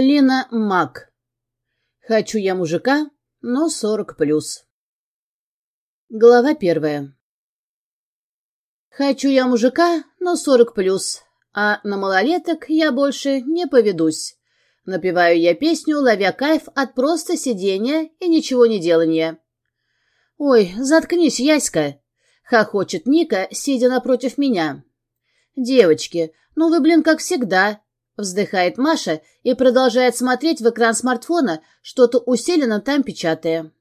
Лина Мак. Хочу я мужика, но сорок плюс. Глава первая. Хочу я мужика, но сорок плюс, а на малолеток я больше не поведусь. Напеваю я песню, ловя кайф от просто сидения и ничего не делания. «Ой, заткнись, Яська!» — хохочет Ника, сидя напротив меня. «Девочки, ну вы, блин, как всегда, Вздыхает Маша и продолжает смотреть в экран смартфона, что-то усиленно там печатая.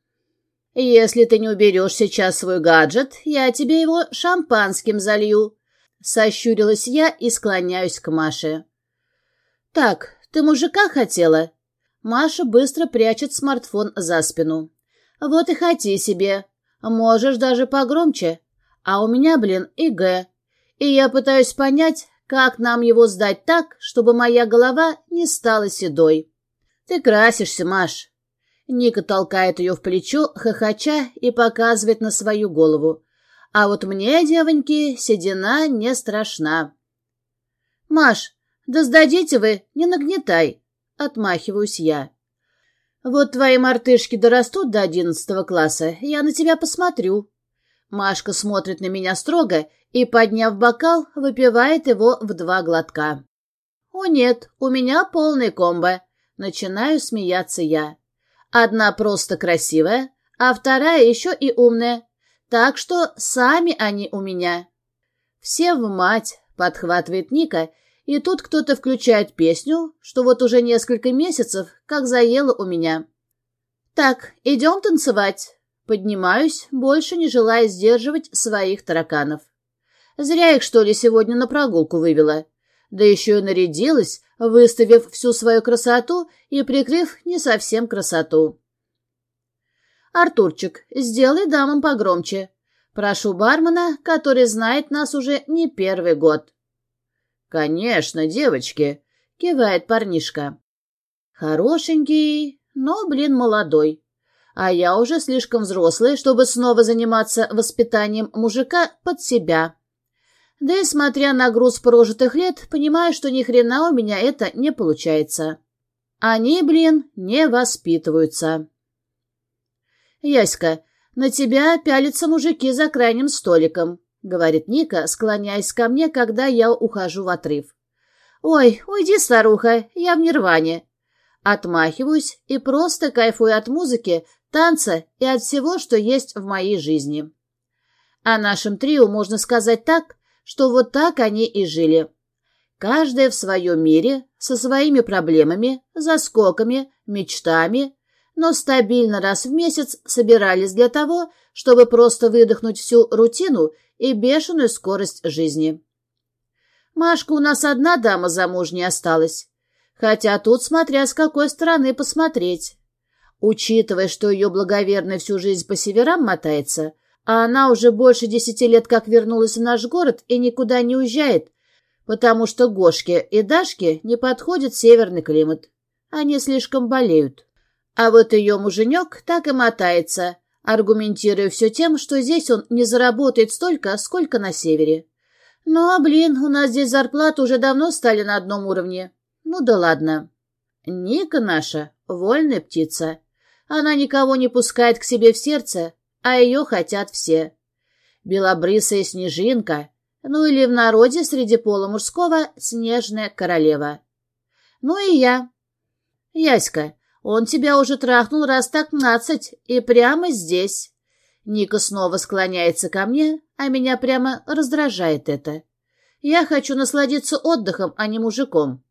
«Если ты не уберешь сейчас свой гаджет, я тебе его шампанским залью», — сощурилась я и склоняюсь к Маше. «Так, ты мужика хотела?» Маша быстро прячет смартфон за спину. «Вот и хоти себе. Можешь даже погромче. А у меня, блин, ИГ. И я пытаюсь понять, как нам его сдать так, чтобы моя голова не стала седой? Ты красишься, Маш. Ника толкает ее в плечо, хохоча и показывает на свою голову. А вот мне, девоньки, седина не страшна. Маш, да сдадите вы, не нагнетай. Отмахиваюсь я. Вот твои мартышки дорастут до одиннадцатого класса, я на тебя посмотрю. Машка смотрит на меня строго и, подняв бокал, выпивает его в два глотка. «О нет, у меня полный комбо!» Начинаю смеяться я. Одна просто красивая, а вторая еще и умная. Так что сами они у меня. «Все в мать!» — подхватывает Ника, и тут кто-то включает песню, что вот уже несколько месяцев как заело у меня. «Так, идем танцевать!» Поднимаюсь, больше не желая сдерживать своих тараканов. Зря их, что ли, сегодня на прогулку вывела. Да еще и нарядилась, выставив всю свою красоту и прикрыв не совсем красоту. «Артурчик, сделай дамам погромче. Прошу бармена, который знает нас уже не первый год». «Конечно, девочки», — кивает парнишка. «Хорошенький, но, блин, молодой. А я уже слишком взрослый, чтобы снова заниматься воспитанием мужика под себя». Да и смотря на груз прожитых лет, понимаю, что ни хрена у меня это не получается. Они, блин, не воспитываются. Яська, на тебя пялятся мужики за крайним столиком, говорит Ника, склоняясь ко мне, когда я ухожу в отрыв. Ой, уйди, старуха, я в нирване. Отмахиваюсь и просто кайфую от музыки, танца и от всего, что есть в моей жизни. О нашем трио можно сказать так, что вот так они и жили. Каждая в своем мире, со своими проблемами, заскоками, мечтами, но стабильно раз в месяц собирались для того, чтобы просто выдохнуть всю рутину и бешеную скорость жизни. Машка у нас одна дама замужняя осталась, хотя тут смотря с какой стороны посмотреть. Учитывая, что ее благоверный всю жизнь по северам мотается, а она уже больше десяти лет как вернулась в наш город и никуда не уезжает, потому что Гошке и Дашке не подходит северный климат. Они слишком болеют. А вот ее муженек так и мотается, аргументируя все тем, что здесь он не заработает столько, сколько на севере. Ну, а блин, у нас здесь зарплаты уже давно стали на одном уровне. Ну да ладно. Ника наша — вольная птица. Она никого не пускает к себе в сердце, а ее хотят все. Белобрысая снежинка, ну или в народе среди пола мужского снежная королева. Ну и я. Яська, он тебя уже трахнул раз так нацать, и прямо здесь. Ника снова склоняется ко мне, а меня прямо раздражает это. Я хочу насладиться отдыхом, а не мужиком.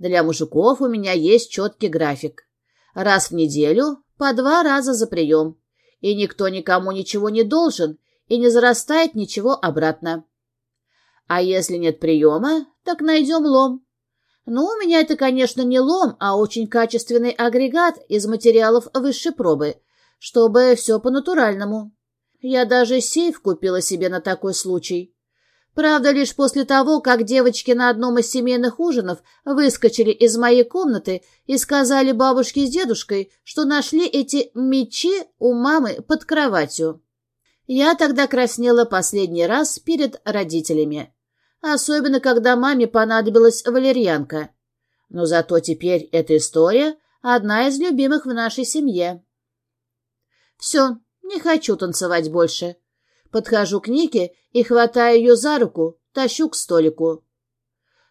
Для мужиков у меня есть четкий график. Раз в неделю, по два раза за прием и никто никому ничего не должен, и не зарастает ничего обратно. А если нет приема, так найдем лом. Ну, у меня это, конечно, не лом, а очень качественный агрегат из материалов высшей пробы, чтобы все по-натуральному. Я даже сейф купила себе на такой случай. Правда, лишь после того, как девочки на одном из семейных ужинов выскочили из моей комнаты и сказали бабушке с дедушкой, что нашли эти мечи у мамы под кроватью. Я тогда краснела последний раз перед родителями. Особенно, когда маме понадобилась валерьянка. Но зато теперь эта история одна из любимых в нашей семье. Все, не хочу танцевать больше. Подхожу к Нике и хватаю ее за руку, тащу к столику.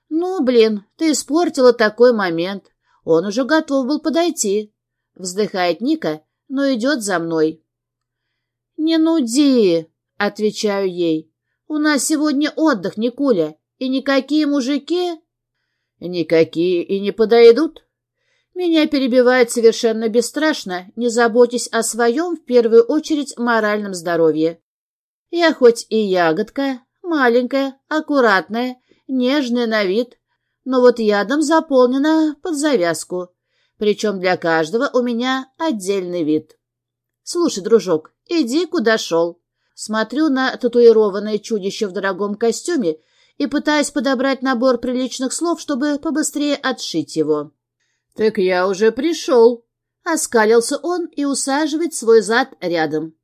Ну, блин, ты испортила такой момент. Он уже готов был подойти. Вздыхает Ника, но идет за мной. «Не нуди!» — отвечаю ей. «У нас сегодня отдых, Никуля, и никакие мужики...» «Никакие и не подойдут?» Меня перебивает совершенно бесстрашно, не заботясь о своем, в первую очередь, моральном здоровье. Я хоть и ягодка, маленькая, аккуратная, нежная на вид, но вот ядом заполнена под завязку, причем для каждого у меня отдельный вид. Слушай, дружок, иди куда шел. Смотрю на татуированное чудище в дорогом костюме и пытаюсь подобрать набор приличных слов, чтобы побыстрее отшить его. «Так я уже пришел», — оскалился он и усаживает свой зад рядом.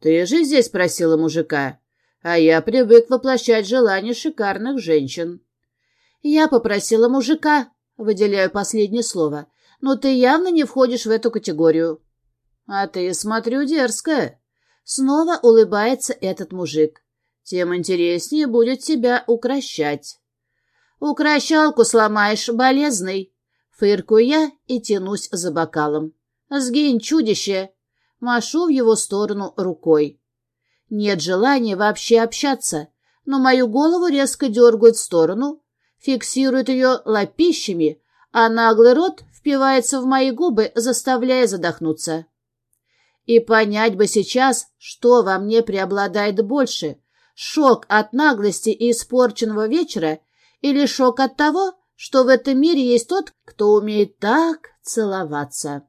«Ты же здесь просила мужика, а я привык воплощать желания шикарных женщин». «Я попросила мужика», — выделяю последнее слово, «но ты явно не входишь в эту категорию». «А ты, смотрю, дерзкая». Снова улыбается этот мужик. «Тем интереснее будет тебя укращать». «Укращалку сломаешь, болезный!» Фыркую я и тянусь за бокалом. «Сгинь, чудище!» Машу в его сторону рукой. Нет желания вообще общаться, но мою голову резко дергают в сторону, фиксируют ее лапищами, а наглый рот впивается в мои губы, заставляя задохнуться. И понять бы сейчас, что во мне преобладает больше — шок от наглости и испорченного вечера или шок от того, что в этом мире есть тот, кто умеет так целоваться.